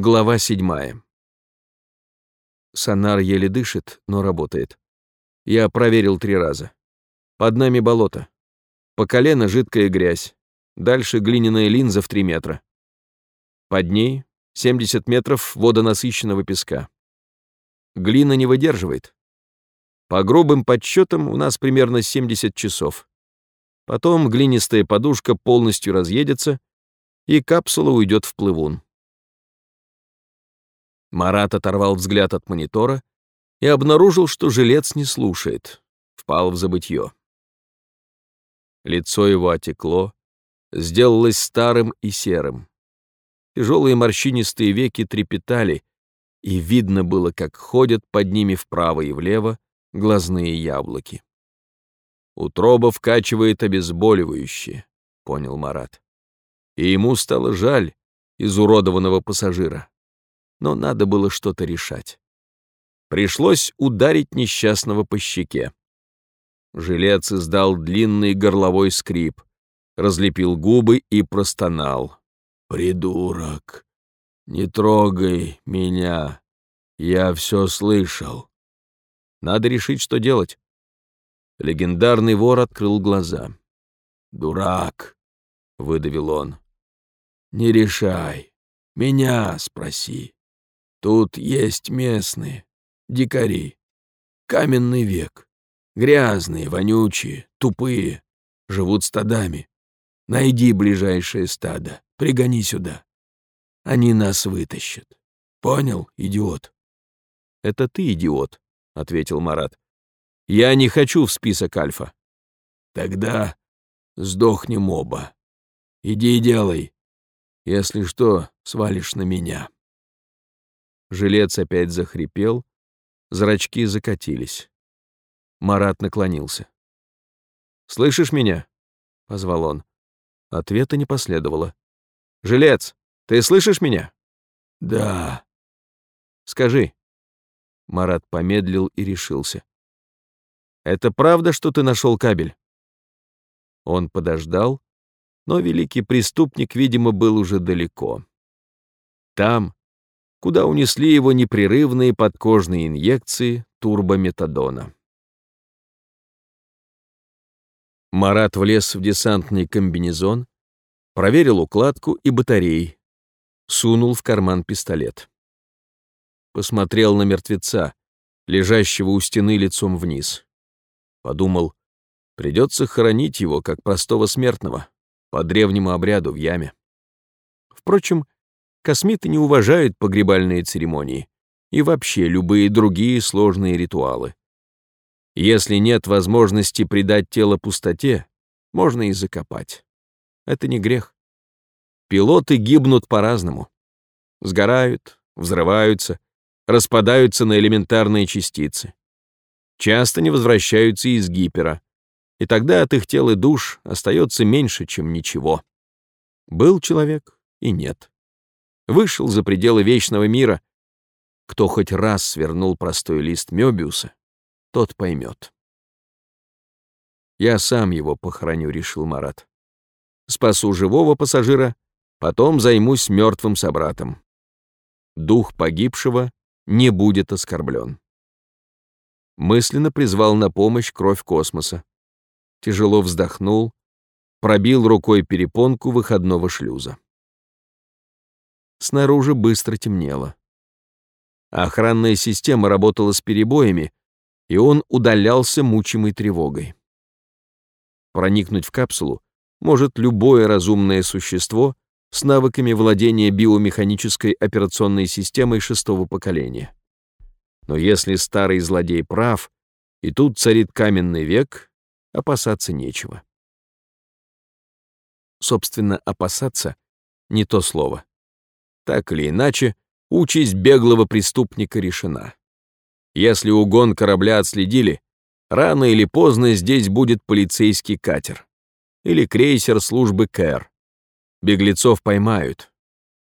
Глава седьмая. Сонар еле дышит, но работает. Я проверил три раза. Под нами болото. По колено жидкая грязь. Дальше глиняная линза в три метра. Под ней 70 метров водонасыщенного песка. Глина не выдерживает. По грубым подсчетам у нас примерно 70 часов. Потом глинистая подушка полностью разъедется, и капсула уйдет в плывун. Марат оторвал взгляд от монитора и обнаружил, что жилец не слушает, впал в забытье. Лицо его отекло, сделалось старым и серым. Тяжелые морщинистые веки трепетали, и видно было, как ходят под ними вправо и влево глазные яблоки. Утроба вкачивает обезболивающее, понял Марат. И ему стало жаль изуродованного пассажира но надо было что-то решать. Пришлось ударить несчастного по щеке. Жилец издал длинный горловой скрип, разлепил губы и простонал. «Придурок, не трогай меня, я все слышал». Надо решить, что делать. Легендарный вор открыл глаза. «Дурак», — выдавил он. «Не решай, меня спроси». Тут есть местные, дикари. Каменный век. Грязные, вонючие, тупые. Живут стадами. Найди ближайшее стадо, пригони сюда. Они нас вытащат. Понял, идиот? Это ты идиот, ответил Марат. Я не хочу в список Альфа. Тогда сдохнем оба. Иди делай. Если что, свалишь на меня. Жилец опять захрипел, зрачки закатились. Марат наклонился. «Слышишь меня?» — позвал он. Ответа не последовало. «Жилец, ты слышишь меня?» «Да». «Скажи». Марат помедлил и решился. «Это правда, что ты нашел кабель?» Он подождал, но великий преступник, видимо, был уже далеко. Там, куда унесли его непрерывные подкожные инъекции турбометадона. Марат влез в десантный комбинезон, проверил укладку и батареи, сунул в карман пистолет. Посмотрел на мертвеца, лежащего у стены лицом вниз. Подумал, придется хоронить его, как простого смертного, по древнему обряду в яме. Впрочем, Космиты не уважают погребальные церемонии и вообще любые другие сложные ритуалы. Если нет возможности предать тело пустоте, можно и закопать. Это не грех. Пилоты гибнут по-разному. Сгорают, взрываются, распадаются на элементарные частицы. Часто не возвращаются из гипера, и тогда от их тел и душ остается меньше, чем ничего. Был человек и нет вышел за пределы вечного мира. Кто хоть раз свернул простой лист Мёбиуса, тот поймет. Я сам его похороню, решил Марат. Спасу живого пассажира, потом займусь мертвым собратом. Дух погибшего не будет оскорблен. Мысленно призвал на помощь кровь космоса. Тяжело вздохнул, пробил рукой перепонку выходного шлюза. Снаружи быстро темнело. Охранная система работала с перебоями, и он удалялся мучимой тревогой. Проникнуть в капсулу может любое разумное существо с навыками владения биомеханической операционной системой шестого поколения. Но если старый злодей прав, и тут царит каменный век, опасаться нечего. Собственно, опасаться — не то слово. Так или иначе, участь беглого преступника решена. Если угон корабля отследили, рано или поздно здесь будет полицейский катер или крейсер службы КЭР. Беглецов поймают.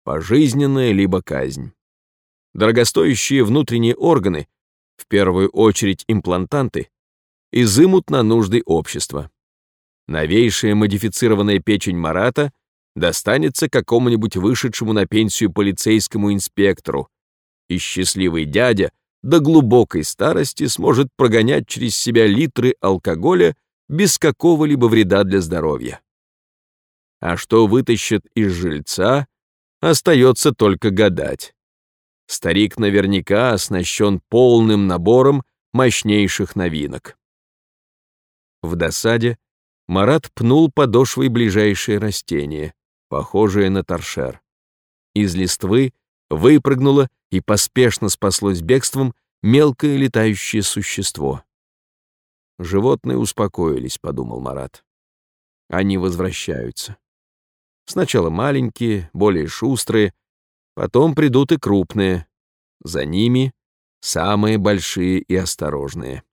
Пожизненная либо казнь. Дорогостоящие внутренние органы, в первую очередь имплантанты, изымут на нужды общества. Новейшая модифицированная печень Марата достанется какому-нибудь вышедшему на пенсию полицейскому инспектору, и счастливый дядя до глубокой старости сможет прогонять через себя литры алкоголя без какого-либо вреда для здоровья. А что вытащит из жильца, остается только гадать. Старик наверняка оснащен полным набором мощнейших новинок. В досаде Марат пнул подошвой ближайшее растение, похожее на торшер. Из листвы выпрыгнуло и поспешно спаслось бегством мелкое летающее существо. Животные успокоились, подумал Марат. Они возвращаются. Сначала маленькие, более шустрые, потом придут и крупные. За ними самые большие и осторожные.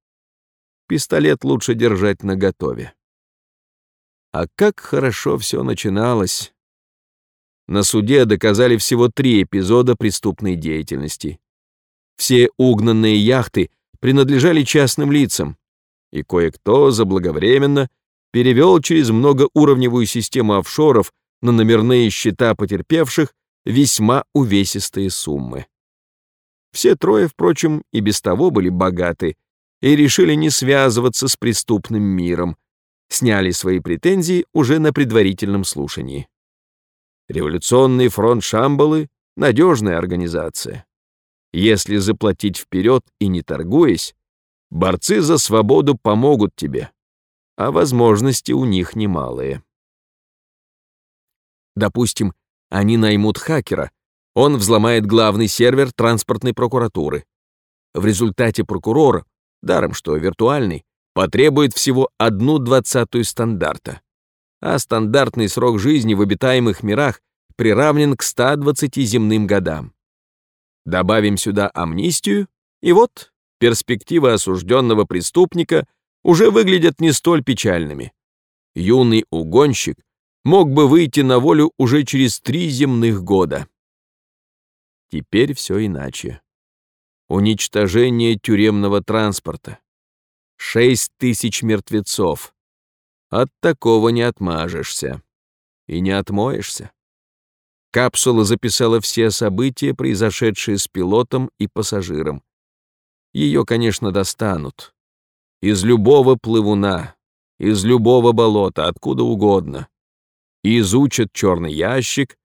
Пистолет лучше держать наготове. А как хорошо все начиналось. На суде доказали всего три эпизода преступной деятельности. Все угнанные яхты принадлежали частным лицам, и кое-кто заблаговременно перевел через многоуровневую систему офшоров на номерные счета потерпевших весьма увесистые суммы. Все трое, впрочем, и без того были богаты и решили не связываться с преступным миром, сняли свои претензии уже на предварительном слушании. Революционный фронт Шамбалы — надежная организация. Если заплатить вперед и не торгуясь, борцы за свободу помогут тебе, а возможности у них немалые. Допустим, они наймут хакера, он взломает главный сервер транспортной прокуратуры. В результате прокурор, даром что виртуальный, потребует всего одну двадцатую стандарта а стандартный срок жизни в обитаемых мирах приравнен к 120 земным годам. Добавим сюда амнистию, и вот перспективы осужденного преступника уже выглядят не столь печальными. Юный угонщик мог бы выйти на волю уже через три земных года. Теперь все иначе. Уничтожение тюремного транспорта. Шесть тысяч мертвецов. От такого не отмажешься. И не отмоешься. Капсула записала все события, произошедшие с пилотом и пассажиром. Ее, конечно, достанут. Из любого плывуна, из любого болота, откуда угодно. изучат черный ящик,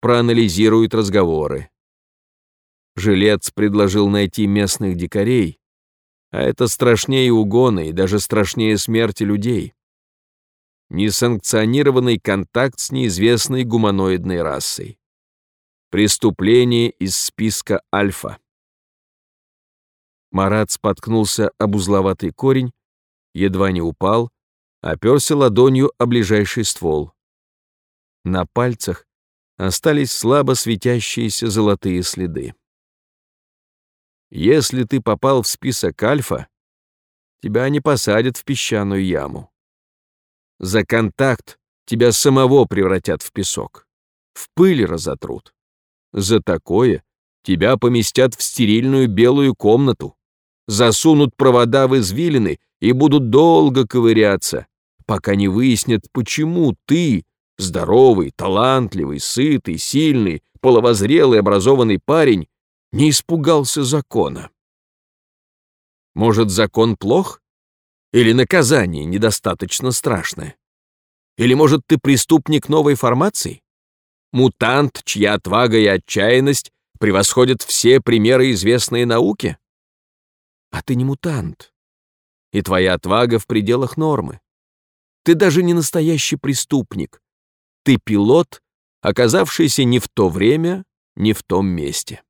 проанализируют разговоры. Жилец предложил найти местных дикарей, а это страшнее угона и даже страшнее смерти людей несанкционированный контакт с неизвестной гуманоидной расой. Преступление из списка Альфа. Марат споткнулся об узловатый корень, едва не упал, оперся ладонью о ближайший ствол. На пальцах остались слабо светящиеся золотые следы. Если ты попал в список Альфа, тебя не посадят в песчаную яму. За контакт тебя самого превратят в песок, в пыль разотрут. За такое тебя поместят в стерильную белую комнату, засунут провода в извилины и будут долго ковыряться, пока не выяснят, почему ты, здоровый, талантливый, сытый, сильный, половозрелый, образованный парень, не испугался закона. Может, закон плох? Или наказание недостаточно страшное? Или, может, ты преступник новой формации? Мутант, чья отвага и отчаянность превосходят все примеры известной науки? А ты не мутант, и твоя отвага в пределах нормы. Ты даже не настоящий преступник. Ты пилот, оказавшийся не в то время, не в том месте.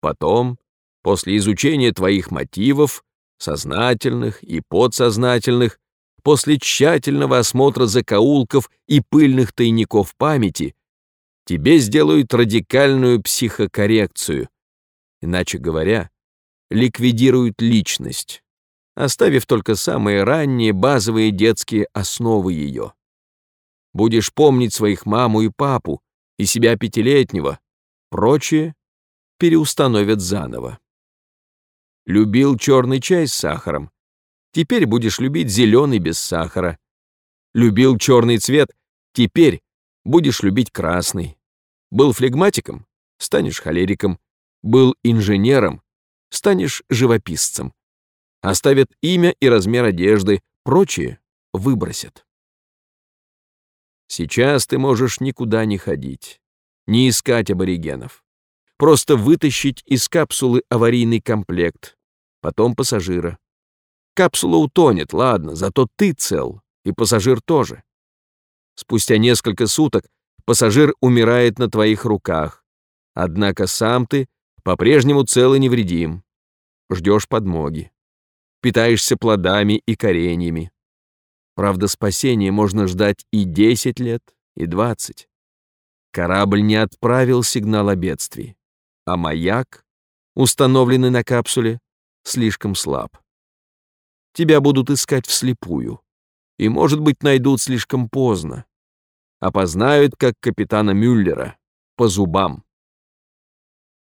Потом, после изучения твоих мотивов, сознательных и подсознательных, после тщательного осмотра закоулков и пыльных тайников памяти, тебе сделают радикальную психокоррекцию, иначе говоря, ликвидируют личность, оставив только самые ранние базовые детские основы ее. Будешь помнить своих маму и папу, и себя пятилетнего, прочее переустановят заново. Любил черный чай с сахаром. Теперь будешь любить зеленый без сахара. Любил черный цвет. Теперь будешь любить красный. Был флегматиком — станешь холериком. Был инженером — станешь живописцем. Оставят имя и размер одежды, прочие выбросят. Сейчас ты можешь никуда не ходить, не искать аборигенов. Просто вытащить из капсулы аварийный комплект, потом пассажира. Капсула утонет, ладно, зато ты цел, и пассажир тоже. Спустя несколько суток пассажир умирает на твоих руках, однако сам ты по-прежнему цел и невредим. Ждешь подмоги. Питаешься плодами и кореньями. Правда, спасения можно ждать и 10 лет, и 20. Корабль не отправил сигнал о бедствии, а маяк, установленный на капсуле, слишком слаб. Тебя будут искать вслепую, и, может быть, найдут слишком поздно. Опознают, как капитана Мюллера, по зубам.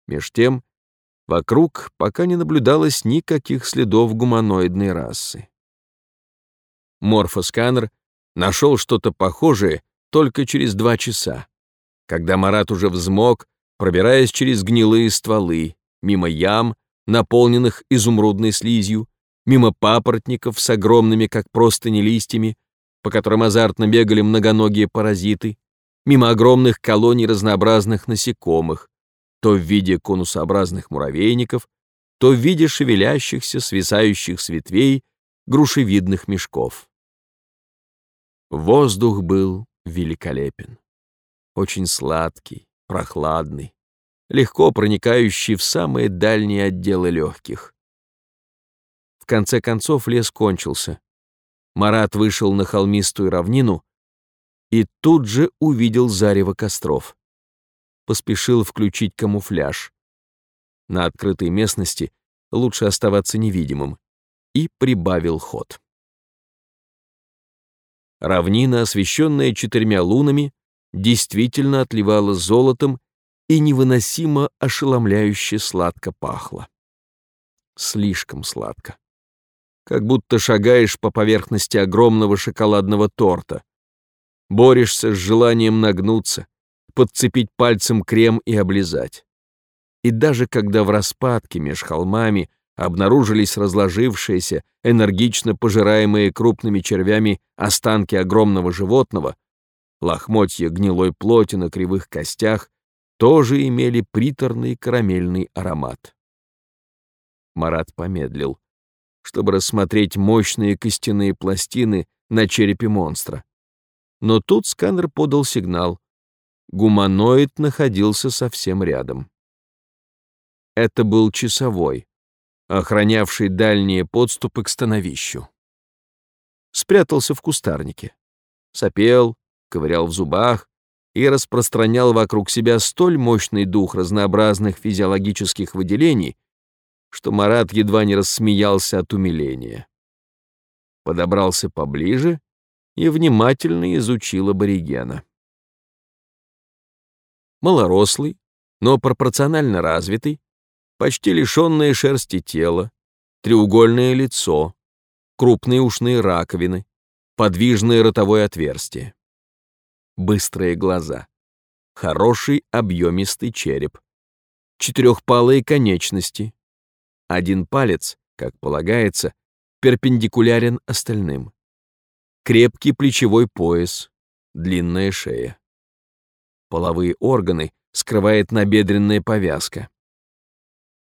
Меж тем, вокруг пока не наблюдалось никаких следов гуманоидной расы. Морфосканер нашел что-то похожее только через два часа, когда Марат уже взмок, пробираясь через гнилые стволы, мимо ям, наполненных изумрудной слизью, мимо папоротников с огромными, как простыни, листьями, по которым азартно бегали многоногие паразиты, мимо огромных колоний разнообразных насекомых, то в виде конусообразных муравейников, то в виде шевелящихся, свисающих с ветвей грушевидных мешков. Воздух был великолепен. Очень сладкий, прохладный, легко проникающий в самые дальние отделы легких. В конце концов лес кончился. Марат вышел на холмистую равнину и тут же увидел зарево костров. Поспешил включить камуфляж. На открытой местности лучше оставаться невидимым и прибавил ход. Равнина, освещенная четырьмя лунами, действительно отливала золотом и невыносимо ошеломляюще сладко пахло. Слишком сладко. Как будто шагаешь по поверхности огромного шоколадного торта. Борешься с желанием нагнуться, подцепить пальцем крем и облизать. И даже когда в распадке меж холмами обнаружились разложившиеся, энергично пожираемые крупными червями останки огромного животного, лохмотья гнилой плоти на кривых костях тоже имели приторный карамельный аромат. Марат помедлил, чтобы рассмотреть мощные костяные пластины на черепе монстра. Но тут сканер подал сигнал. Гуманоид находился совсем рядом. Это был часовой, охранявший дальние подступы к становищу. Спрятался в кустарнике. Сопел, ковырял в зубах и распространял вокруг себя столь мощный дух разнообразных физиологических выделений, что Марат едва не рассмеялся от умиления. Подобрался поближе и внимательно изучил аборигена. Малорослый, но пропорционально развитый, почти лишенное шерсти тело, треугольное лицо, крупные ушные раковины, подвижное ротовое отверстие, быстрые глаза, хороший объемистый череп, четырехпалые конечности, один палец, как полагается, перпендикулярен остальным, крепкий плечевой пояс, длинная шея. Половые органы скрывает набедренная повязка.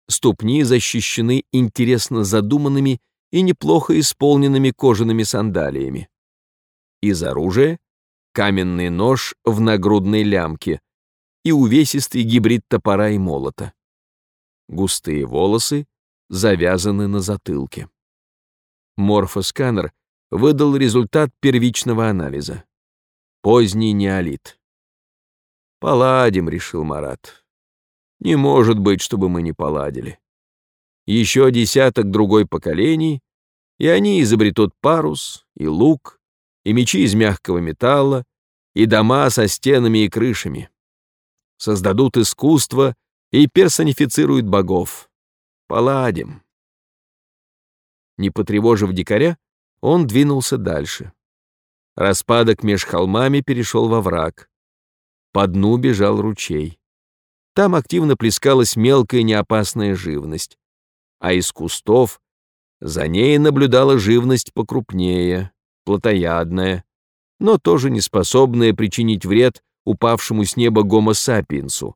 Ступни защищены интересно задуманными и неплохо исполненными кожаными сандалиями. Из оружия — каменный нож в нагрудной лямке и увесистый гибрид топора и молота. Густые волосы завязаны на затылке. Морфосканер выдал результат первичного анализа. Поздний неолит. «Поладим», — решил Марат. Не может быть, чтобы мы не поладили. Еще десяток другой поколений, и они изобретут парус, и лук, и мечи из мягкого металла, и дома со стенами и крышами. Создадут искусство и персонифицируют богов. Поладим. Не потревожив дикаря, он двинулся дальше. Распадок меж холмами перешел во враг. по дну бежал ручей. Там активно плескалась мелкая неопасная живность, а из кустов за ней наблюдала живность покрупнее, плотоядная, но тоже не способная причинить вред упавшему с неба гомо сапиенсу,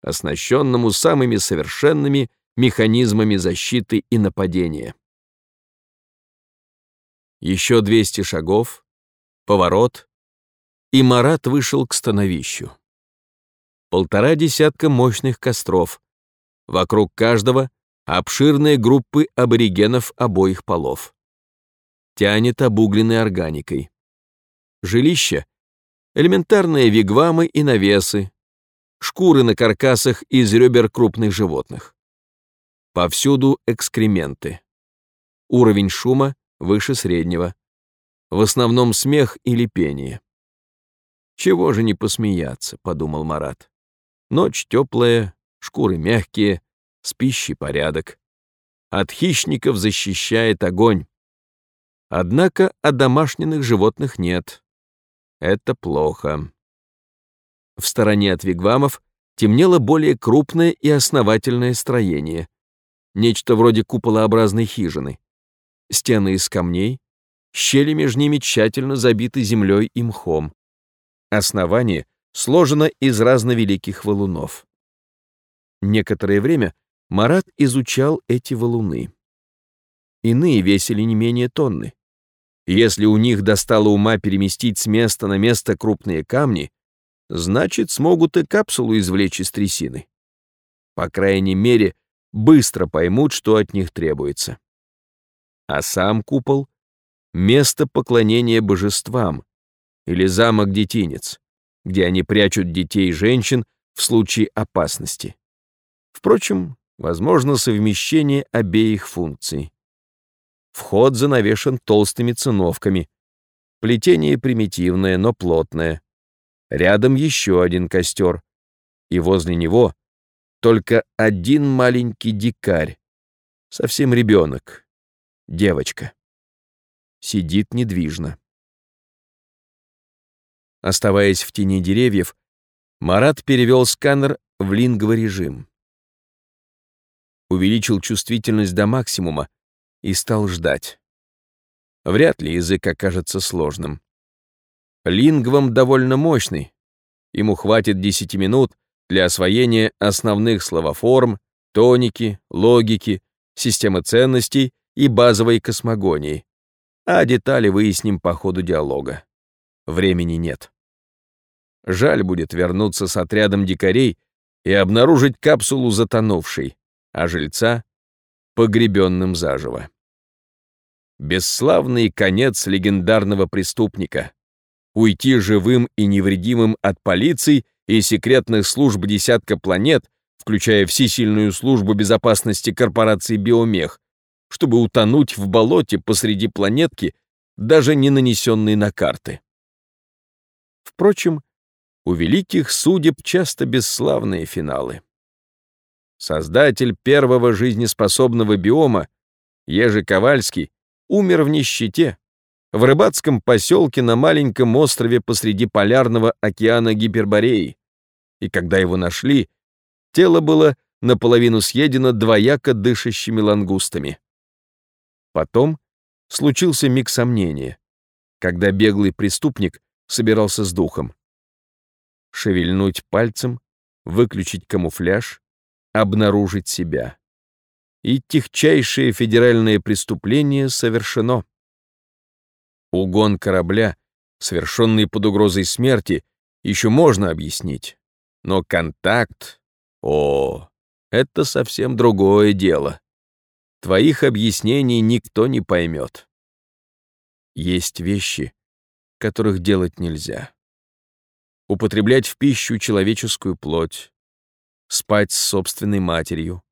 оснащенному самыми совершенными механизмами защиты и нападения. Еще 200 шагов, поворот, и Марат вышел к становищу. Полтора десятка мощных костров, вокруг каждого обширные группы аборигенов обоих полов. Тянет обугленной органикой. Жилище — элементарные вигвамы и навесы, шкуры на каркасах из ребер крупных животных. Повсюду экскременты. Уровень шума выше среднего. В основном смех или пение. «Чего же не посмеяться», — подумал Марат. «Ночь теплая, шкуры мягкие, с пищей порядок. От хищников защищает огонь. Однако одомашненных животных нет. Это плохо. В стороне от вигвамов темнело более крупное и основательное строение. Нечто вроде куполообразной хижины. Стены из камней, щели между ними тщательно забиты землей и мхом. Основание сложено из разновеликих валунов. Некоторое время Марат изучал эти валуны. Иные весили не менее тонны. Если у них достало ума переместить с места на место крупные камни, значит, смогут и капсулу извлечь из трясины. По крайней мере, быстро поймут, что от них требуется. А сам купол — место поклонения божествам или замок-детинец, где они прячут детей и женщин в случае опасности. Впрочем, возможно совмещение обеих функций. Вход занавешен толстыми циновками. Плетение примитивное, но плотное. Рядом еще один костер. И возле него только один маленький дикарь. Совсем ребенок. Девочка. Сидит недвижно. Оставаясь в тени деревьев, Марат перевел сканер в линговый режим увеличил чувствительность до максимума и стал ждать. Вряд ли язык окажется сложным. Лингвом довольно мощный. Ему хватит 10 минут для освоения основных словоформ, тоники, логики, системы ценностей и базовой космогонии. А детали выясним по ходу диалога. Времени нет. Жаль будет вернуться с отрядом дикарей и обнаружить капсулу затонувшей а жильца — погребенным заживо. Бесславный конец легендарного преступника. Уйти живым и невредимым от полиции и секретных служб десятка планет, включая всесильную службу безопасности корпорации «Биомех», чтобы утонуть в болоте посреди планетки, даже не нанесенной на карты. Впрочем, у великих судеб часто бесславные финалы. Создатель первого жизнеспособного биома, Ежи Ковальский, умер в нищете, в рыбацком поселке на маленьком острове посреди полярного океана Гипербореи. И когда его нашли, тело было наполовину съедено двояко дышащими лангустами. Потом случился миг сомнения, когда беглый преступник собирался с духом. Шевельнуть пальцем, выключить камуфляж, обнаружить себя. И техчайшее федеральное преступление совершено. Угон корабля, совершенный под угрозой смерти, еще можно объяснить. Но контакт... О, это совсем другое дело. Твоих объяснений никто не поймет. Есть вещи, которых делать нельзя. Употреблять в пищу человеческую плоть, спать с собственной матерью,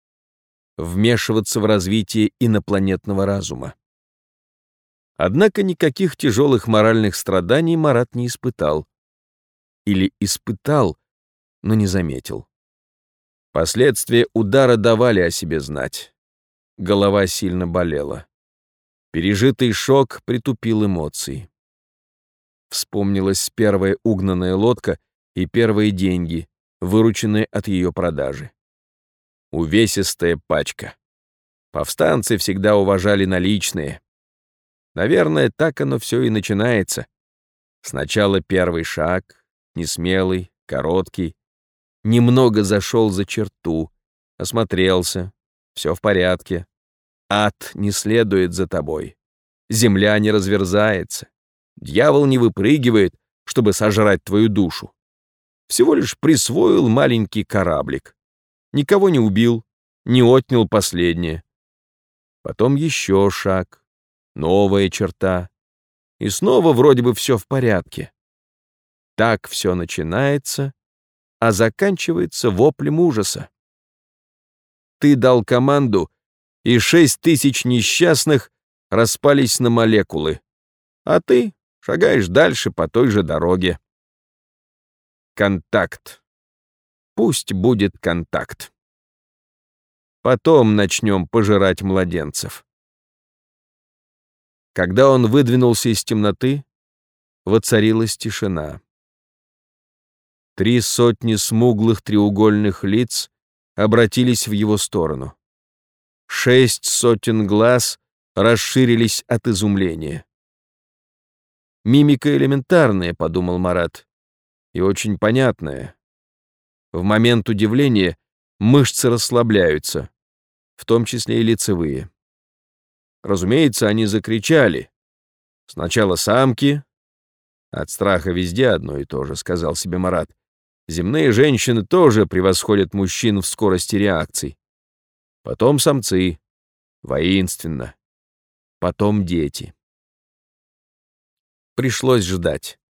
вмешиваться в развитие инопланетного разума. Однако никаких тяжелых моральных страданий Марат не испытал. Или испытал, но не заметил. Последствия удара давали о себе знать. Голова сильно болела. Пережитый шок притупил эмоции. Вспомнилась первая угнанная лодка и первые деньги, вырученные от ее продажи. Увесистая пачка. Повстанцы всегда уважали наличные. Наверное, так оно все и начинается. Сначала первый шаг, несмелый, короткий. Немного зашел за черту, осмотрелся, все в порядке. Ад не следует за тобой. Земля не разверзается. Дьявол не выпрыгивает, чтобы сожрать твою душу. Всего лишь присвоил маленький кораблик. Никого не убил, не отнял последнее. Потом еще шаг, новая черта. И снова вроде бы все в порядке. Так все начинается, а заканчивается воплем ужаса. Ты дал команду, и шесть тысяч несчастных распались на молекулы, а ты шагаешь дальше по той же дороге. Контакт. Пусть будет контакт. Потом начнем пожирать младенцев. Когда он выдвинулся из темноты, воцарилась тишина. Три сотни смуглых треугольных лиц обратились в его сторону. Шесть сотен глаз расширились от изумления. «Мимика элементарная», — подумал Марат, — «и очень понятная. В момент удивления мышцы расслабляются, в том числе и лицевые. Разумеется, они закричали. Сначала самки. От страха везде одно и то же, сказал себе Марат. Земные женщины тоже превосходят мужчин в скорости реакций. Потом самцы. Воинственно. Потом дети. Пришлось ждать.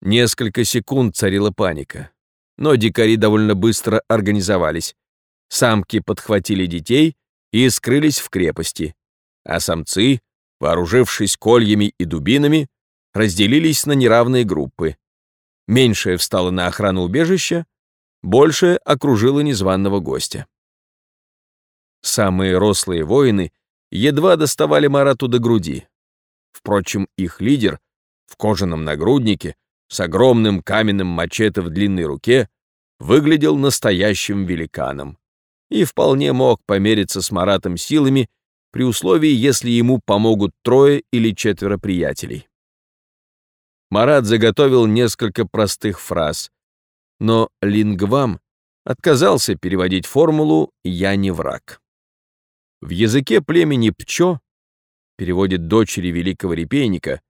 Несколько секунд царила паника. Но дикари довольно быстро организовались. Самки подхватили детей и скрылись в крепости, а самцы, вооружившись кольями и дубинами, разделились на неравные группы. Меньшая встала на охрану убежища, большая окружила незваного гостя. Самые рослые воины едва доставали Марату до груди. Впрочем, их лидер в кожаном нагруднике с огромным каменным мачете в длинной руке выглядел настоящим великаном и вполне мог помериться с Маратом силами при условии, если ему помогут трое или четверо приятелей. Марат заготовил несколько простых фраз, но Лингвам отказался переводить формулу «я не враг». В языке племени Пчо, переводит дочери великого репейника,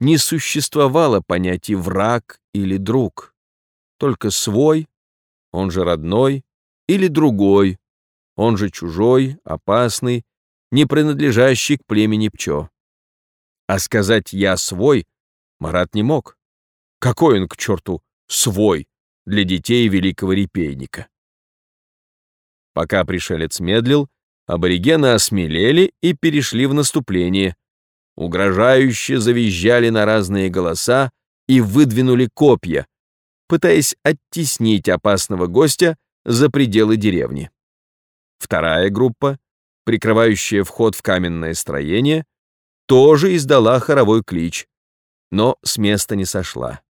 не существовало понятия «враг» или «друг», только свой, он же родной, или другой, он же чужой, опасный, не принадлежащий к племени Пчо. А сказать «я свой» Марат не мог. Какой он, к черту, свой для детей великого репейника? Пока пришелец медлил, аборигены осмелели и перешли в наступление. Угрожающе завизжали на разные голоса и выдвинули копья, пытаясь оттеснить опасного гостя за пределы деревни. Вторая группа, прикрывающая вход в каменное строение, тоже издала хоровой клич, но с места не сошла.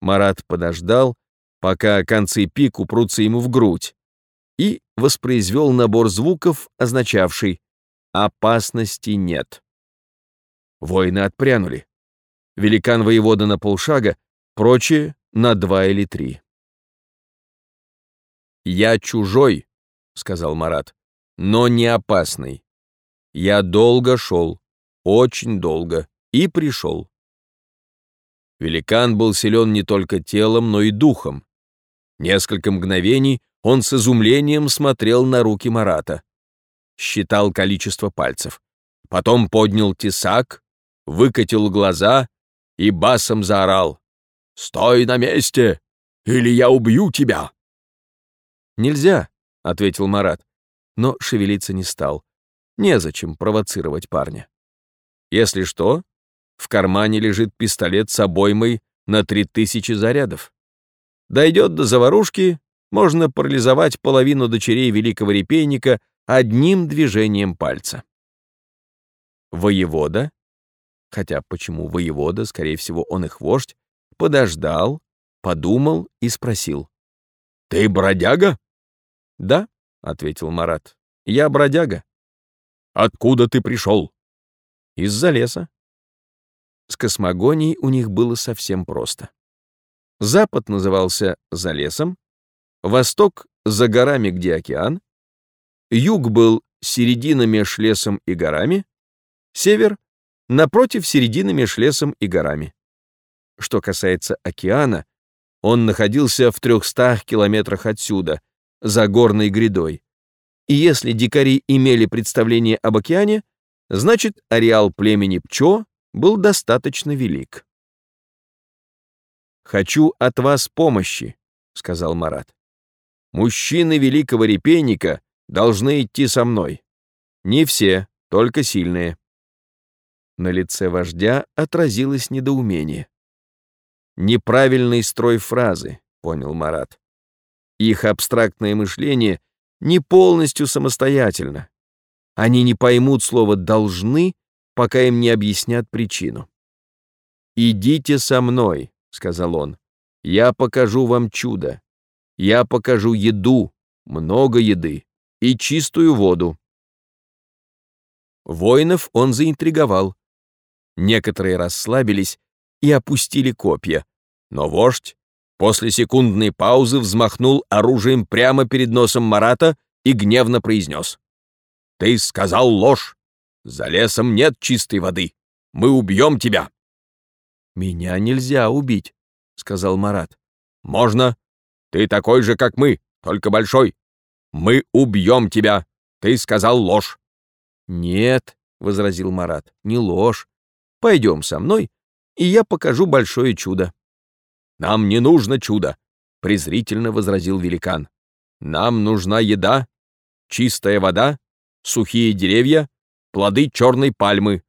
Марат подождал, пока концы пик упрутся ему в грудь, и воспроизвел набор звуков, означавший «опасности нет». Воины отпрянули. Великан-воевода на полшага, прочие — на два или три. «Я чужой», — сказал Марат, — «но не опасный. Я долго шел, очень долго, и пришел. Великан был силен не только телом, но и духом. Несколько мгновений он с изумлением смотрел на руки Марата. Считал количество пальцев. Потом поднял тесак, выкатил глаза и басом заорал. «Стой на месте, или я убью тебя!» «Нельзя», — ответил Марат, но шевелиться не стал. Незачем провоцировать парня. Если что, в кармане лежит пистолет с обоймой на три тысячи зарядов. Дойдет до заварушки, можно парализовать половину дочерей великого репейника одним движением пальца. Воевода, хотя почему воевода, скорее всего, он их вождь, подождал, подумал и спросил. «Ты бродяга?» «Да», — ответил Марат, — «я бродяга». «Откуда ты пришел?» «Из-за леса». С космогонией у них было совсем просто. Запад назывался «за лесом», восток — «за горами, где океан», юг был середина меж лесом и горами, север — напротив середины меж лесом и горами. Что касается океана, он находился в 300 километрах отсюда, за горной грядой. И если дикари имели представление об океане, значит, ареал племени Пчо был достаточно велик. «Хочу от вас помощи», — сказал Марат. «Мужчины великого репейника должны идти со мной. Не все, только сильные». На лице вождя отразилось недоумение. «Неправильный строй фразы», — понял Марат. Их абстрактное мышление не полностью самостоятельно. Они не поймут слово «должны», пока им не объяснят причину. «Идите со мной», — сказал он. «Я покажу вам чудо. Я покажу еду, много еды и чистую воду». Воинов он заинтриговал. Некоторые расслабились и опустили копья, но вождь после секундной паузы взмахнул оружием прямо перед носом Марата и гневно произнес. «Ты сказал ложь! За лесом нет чистой воды! Мы убьем тебя!» «Меня нельзя убить», — сказал Марат. «Можно. Ты такой же, как мы, только большой. Мы убьем тебя. Ты сказал ложь». «Нет», — возразил Марат, — «не ложь. Пойдем со мной, и я покажу большое чудо». «Нам не нужно чудо», — презрительно возразил великан. «Нам нужна еда, чистая вода, сухие деревья, плоды черной пальмы.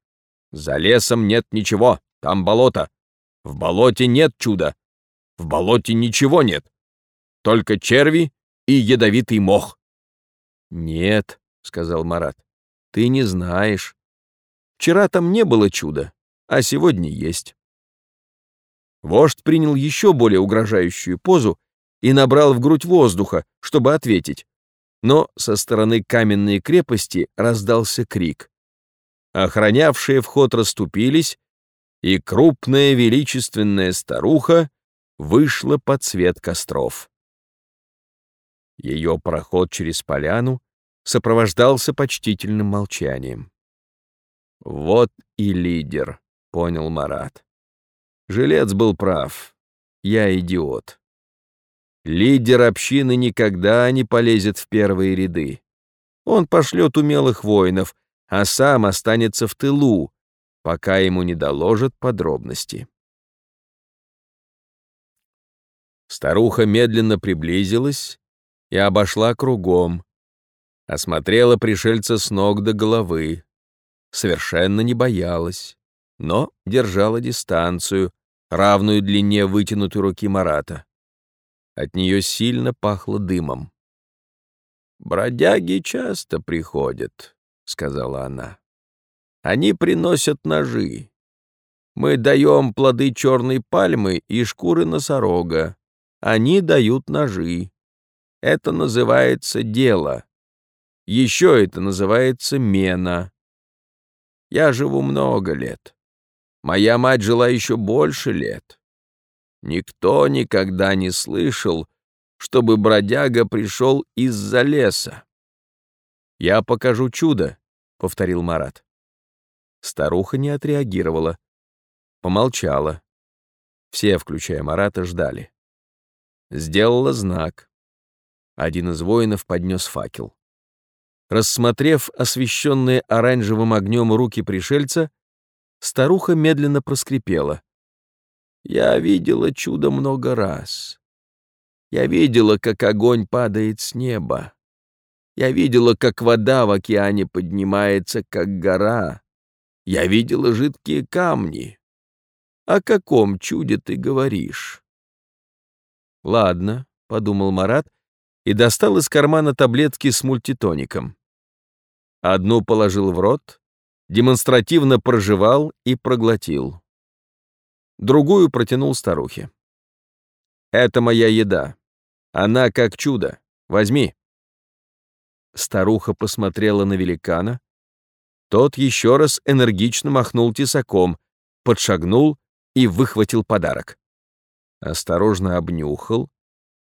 За лесом нет ничего, там болото. В болоте нет чуда. В болоте ничего нет. Только черви и ядовитый мох. Нет, сказал Марат. Ты не знаешь. Вчера там не было чуда, а сегодня есть. Вождь принял еще более угрожающую позу и набрал в грудь воздуха, чтобы ответить. Но со стороны каменной крепости раздался крик. Охранявшие вход расступились, и крупная величественная старуха вышла под свет костров. Ее проход через поляну сопровождался почтительным молчанием. «Вот и лидер», — понял Марат. Жилец был прав. Я идиот. Лидер общины никогда не полезет в первые ряды. Он пошлет умелых воинов, а сам останется в тылу, пока ему не доложат подробности. Старуха медленно приблизилась и обошла кругом, осмотрела пришельца с ног до головы, совершенно не боялась, но держала дистанцию, равную длине вытянутой руки Марата. От нее сильно пахло дымом. «Бродяги часто приходят», — сказала она. Они приносят ножи. Мы даем плоды черной пальмы и шкуры носорога. Они дают ножи. Это называется дело. Еще это называется мена. Я живу много лет. Моя мать жила еще больше лет. Никто никогда не слышал, чтобы бродяга пришел из-за леса. «Я покажу чудо», — повторил Марат. Старуха не отреагировала. Помолчала. Все, включая Марата, ждали. Сделала знак. Один из воинов поднес факел. Рассмотрев освещенные оранжевым огнем руки пришельца, старуха медленно проскрипела. «Я видела чудо много раз. Я видела, как огонь падает с неба. Я видела, как вода в океане поднимается, как гора. Я видела жидкие камни. О каком чуде ты говоришь? Ладно, подумал Марат и достал из кармана таблетки с мультитоником. Одну положил в рот, демонстративно прожевал и проглотил. Другую протянул старухе. Это моя еда. Она как чудо. Возьми. Старуха посмотрела на великана. Тот еще раз энергично махнул тесаком, подшагнул и выхватил подарок. Осторожно обнюхал,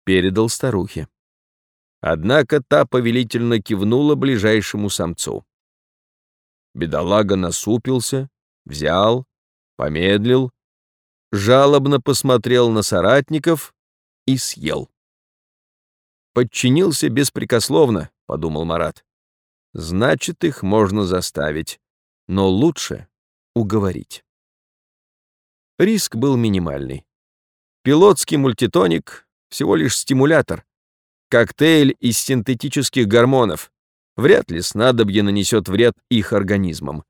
передал старухе. Однако та повелительно кивнула ближайшему самцу. Бедолага насупился, взял, помедлил, жалобно посмотрел на соратников и съел. «Подчинился беспрекословно», — подумал Марат. «Значит, их можно заставить, но лучше уговорить». Риск был минимальный. Пилотский мультитоник — всего лишь стимулятор, коктейль из синтетических гормонов. Вряд ли снадобье нанесет вред их организмам.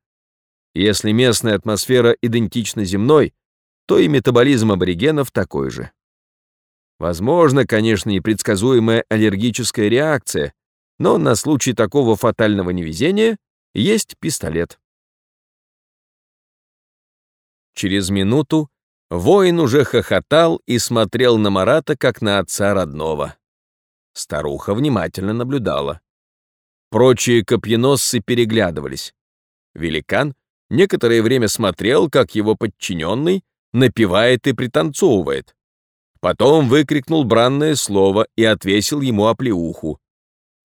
Если местная атмосфера идентична земной, то и метаболизм аборигенов такой же. Возможно, конечно, и предсказуемая аллергическая реакция, но на случай такого фатального невезения есть пистолет. Через минуту воин уже хохотал и смотрел на Марата, как на отца родного. Старуха внимательно наблюдала. Прочие копьеносцы переглядывались. Великан некоторое время смотрел, как его подчиненный напевает и пританцовывает. Потом выкрикнул бранное слово и отвесил ему оплеуху.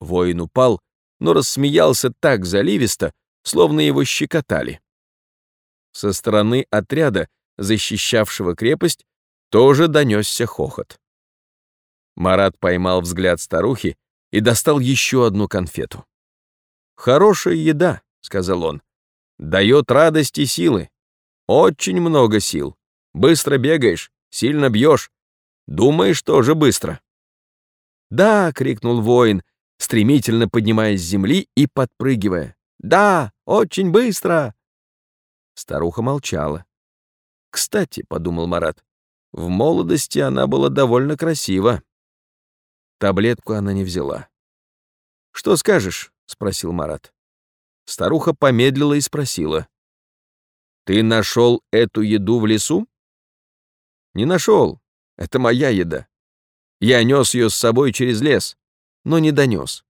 Воин упал, но рассмеялся так заливисто, словно его щекотали. Со стороны отряда, защищавшего крепость, тоже донесся хохот. Марат поймал взгляд старухи и достал еще одну конфету. «Хорошая еда», — сказал он, — «дает радость и силы. Очень много сил. Быстро бегаешь, сильно бьешь. Думаешь, тоже быстро». «Да!» — крикнул воин, стремительно поднимаясь с земли и подпрыгивая. «Да, очень быстро!» Старуха молчала. «Кстати», — подумал Марат, — «в молодости она была довольно красива». Таблетку она не взяла. «Что скажешь?» — спросил Марат. Старуха помедлила и спросила. «Ты нашел эту еду в лесу?» «Не нашел. Это моя еда. Я нес ее с собой через лес, но не донес».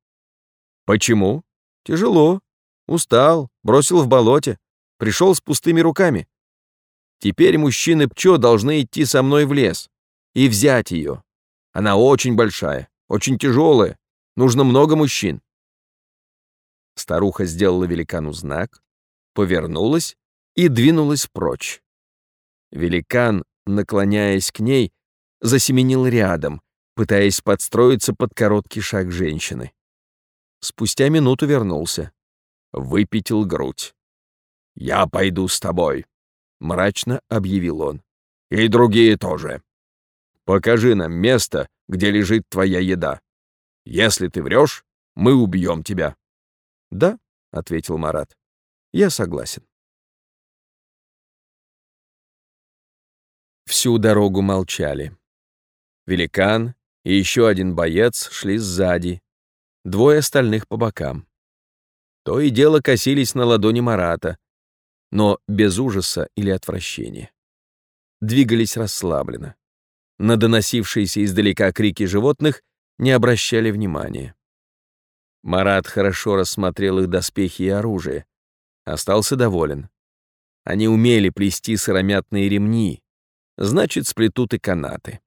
«Почему?» «Тяжело. Устал, бросил в болоте, пришел с пустыми руками. Теперь мужчины Пчо должны идти со мной в лес и взять ее. Она очень большая, очень тяжелая, нужно много мужчин. Старуха сделала великану знак, повернулась и двинулась прочь. Великан, наклоняясь к ней, засеменил рядом, пытаясь подстроиться под короткий шаг женщины. Спустя минуту вернулся. Выпятил грудь. «Я пойду с тобой», — мрачно объявил он. «И другие тоже. Покажи нам место, где лежит твоя еда. Если ты врешь, мы убьем тебя». «Да», — ответил Марат, — «я согласен». Всю дорогу молчали. Великан и еще один боец шли сзади, двое остальных по бокам. То и дело косились на ладони Марата, но без ужаса или отвращения. Двигались расслабленно. На доносившиеся издалека крики животных не обращали внимания. Марат хорошо рассмотрел их доспехи и оружие. Остался доволен. Они умели плести сыромятные ремни, значит, сплетут и канаты.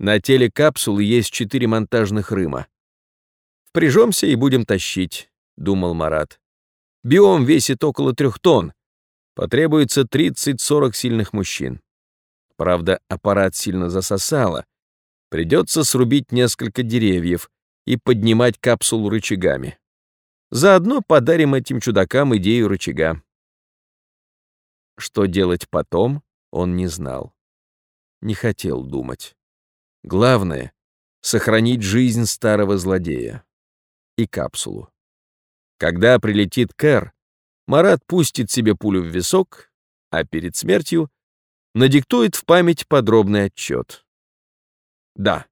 На теле капсулы есть четыре монтажных рыма. «Впряжемся и будем тащить», — думал Марат. «Биом весит около трех тонн. Потребуется 30-40 сильных мужчин. Правда, аппарат сильно засосало. Придется срубить несколько деревьев, и поднимать капсулу рычагами. Заодно подарим этим чудакам идею рычага. Что делать потом, он не знал. Не хотел думать. Главное — сохранить жизнь старого злодея. И капсулу. Когда прилетит Кэр, Марат пустит себе пулю в висок, а перед смертью надиктует в память подробный отчет. Да,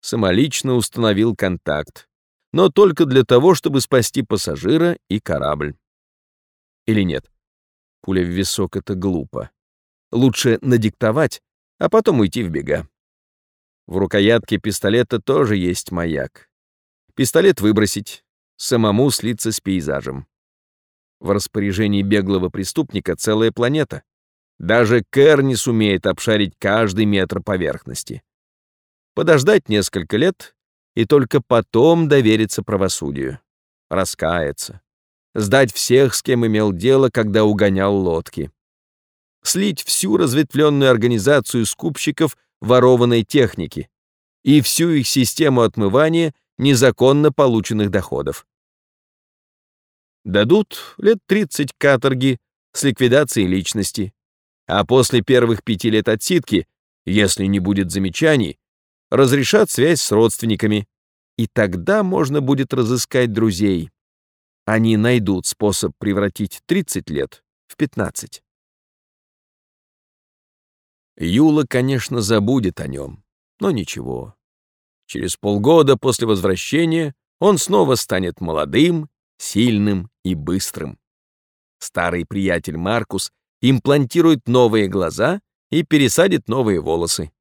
самолично установил контакт, но только для того, чтобы спасти пассажира и корабль. Или нет? Пуля в висок — это глупо. Лучше надиктовать, а потом уйти в бега. В рукоятке пистолета тоже есть маяк. Пистолет выбросить, самому слиться с пейзажем. В распоряжении беглого преступника целая планета. Даже Кэр не сумеет обшарить каждый метр поверхности. Подождать несколько лет и только потом довериться правосудию. Раскаяться. Сдать всех, с кем имел дело, когда угонял лодки. Слить всю разветвленную организацию скупщиков ворованной техники и всю их систему отмывания незаконно полученных доходов. Дадут лет 30 каторги с ликвидацией личности, а после первых пяти лет отсидки, если не будет замечаний, разрешат связь с родственниками, и тогда можно будет разыскать друзей. Они найдут способ превратить 30 лет в 15. Юла, конечно, забудет о нем, но ничего. Через полгода после возвращения он снова станет молодым, сильным и быстрым. Старый приятель Маркус имплантирует новые глаза и пересадит новые волосы.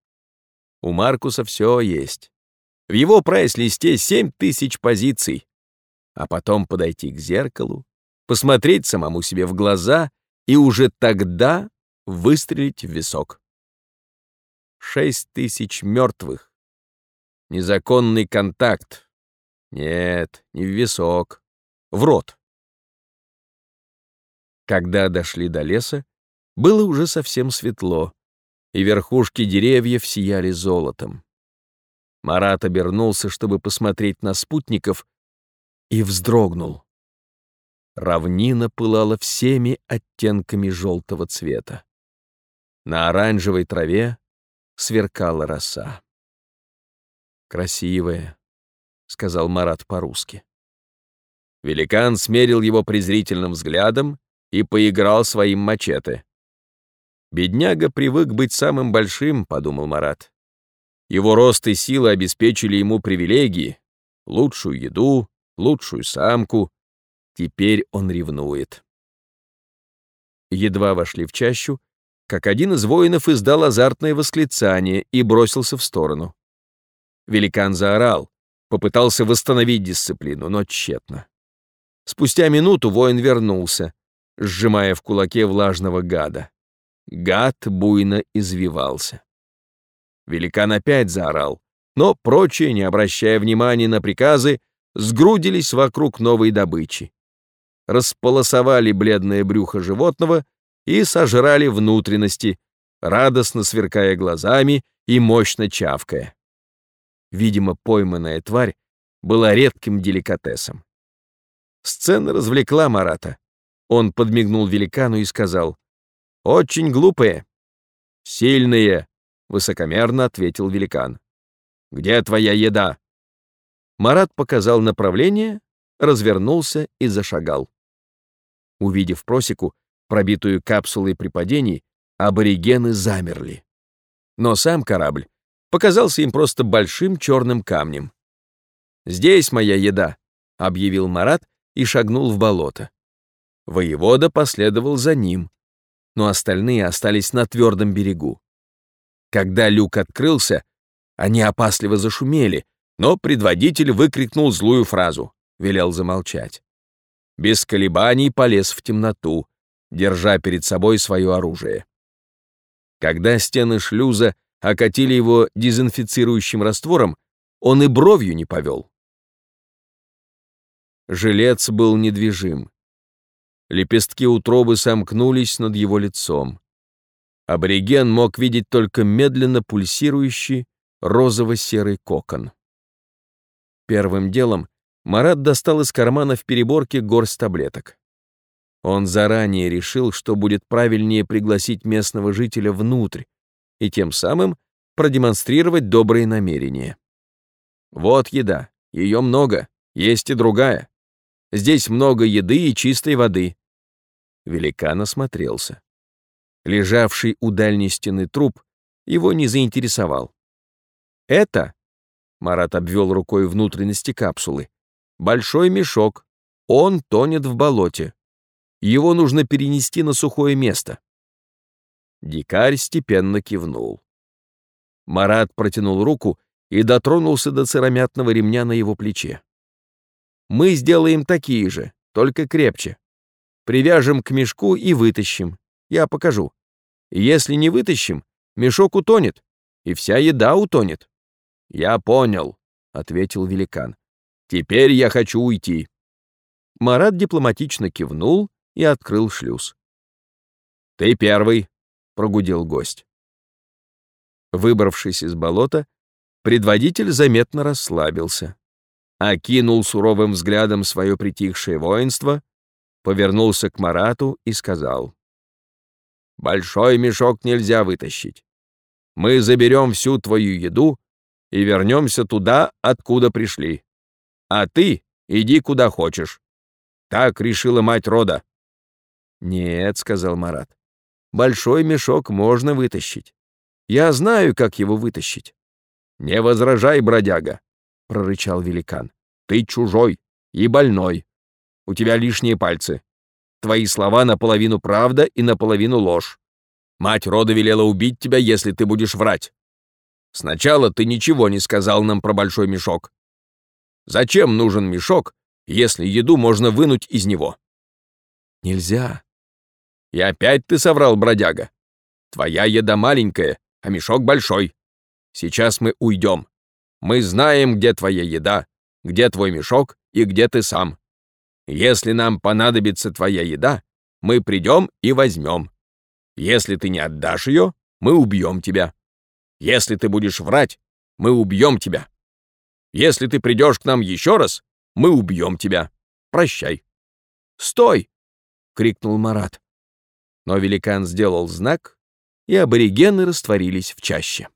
У Маркуса все есть. В его прайс-листе 7 тысяч позиций. А потом подойти к зеркалу, посмотреть самому себе в глаза и уже тогда выстрелить в висок. Шесть тысяч мертвых Незаконный контакт. Нет, не в висок. В рот. Когда дошли до леса, было уже совсем светло, и верхушки деревьев сияли золотом. Марат обернулся, чтобы посмотреть на спутников, и вздрогнул. Равнина пылала всеми оттенками желтого цвета. На оранжевой траве сверкала роса. «Красивая», — сказал Марат по-русски. Великан смерил его презрительным взглядом и поиграл своим мачете. «Бедняга привык быть самым большим», — подумал Марат. Его рост и сила обеспечили ему привилегии, лучшую еду, лучшую самку. Теперь он ревнует. Едва вошли в чащу, как один из воинов издал азартное восклицание и бросился в сторону. Великан заорал, попытался восстановить дисциплину, но тщетно. Спустя минуту воин вернулся, сжимая в кулаке влажного гада. Гад буйно извивался. Великан опять заорал, но прочие, не обращая внимания на приказы, сгрудились вокруг новой добычи. Располосовали бледное брюхо животного и сожрали внутренности, радостно сверкая глазами и мощно чавкая. Видимо, пойманная тварь была редким деликатесом. Сцена развлекла Марата. Он подмигнул великану и сказал, «Очень глупые». «Сильные», — высокомерно ответил великан. «Где твоя еда?» Марат показал направление, развернулся и зашагал. Увидев просеку, пробитую капсулой при падении, аборигены замерли. Но сам корабль показался им просто большим черным камнем. «Здесь моя еда», — объявил Марат и шагнул в болото. Воевода последовал за ним, но остальные остались на твердом берегу. Когда люк открылся, они опасливо зашумели, но предводитель выкрикнул злую фразу, велел замолчать. Без колебаний полез в темноту, держа перед собой свое оружие. Когда стены шлюза окатили его дезинфицирующим раствором, он и бровью не повел. Жилец был недвижим. Лепестки утробы сомкнулись над его лицом. Абориген мог видеть только медленно пульсирующий розово-серый кокон. Первым делом Марат достал из кармана в переборке горсть таблеток. Он заранее решил, что будет правильнее пригласить местного жителя внутрь, и тем самым продемонстрировать добрые намерения. Вот еда, ее много, есть и другая. Здесь много еды и чистой воды. Великан осмотрелся. Лежавший у дальней стены труп его не заинтересовал. Это, Марат обвел рукой внутренности капсулы, большой мешок, он тонет в болоте. Его нужно перенести на сухое место. Дикарь степенно кивнул. Марат протянул руку и дотронулся до сыромятного ремня на его плече. «Мы сделаем такие же, только крепче. Привяжем к мешку и вытащим. Я покажу. Если не вытащим, мешок утонет, и вся еда утонет». «Я понял», — ответил великан. «Теперь я хочу уйти». Марат дипломатично кивнул и открыл шлюз. «Ты первый», — прогудел гость. Выбравшись из болота, предводитель заметно расслабился, окинул суровым взглядом свое притихшее воинство, повернулся к Марату и сказал, «Большой мешок нельзя вытащить. Мы заберем всю твою еду и вернемся туда, откуда пришли. А ты иди куда хочешь. Так решила мать рода». «Нет», — сказал Марат, — «большой мешок можно вытащить. Я знаю, как его вытащить. Не возражай, бродяга, прорычал великан. Ты чужой и больной. У тебя лишние пальцы. Твои слова наполовину правда и наполовину ложь. Мать рода велела убить тебя, если ты будешь врать. Сначала ты ничего не сказал нам про большой мешок. Зачем нужен мешок, если еду можно вынуть из него? Нельзя. И опять ты соврал, бродяга. Твоя еда маленькая, а мешок большой. Сейчас мы уйдем. Мы знаем, где твоя еда, где твой мешок и где ты сам. Если нам понадобится твоя еда, мы придем и возьмем. Если ты не отдашь ее, мы убьем тебя. Если ты будешь врать, мы убьем тебя. Если ты придешь к нам еще раз, мы убьем тебя. Прощай. Стой! крикнул Марат. Но великан сделал знак, и аборигены растворились в чаще.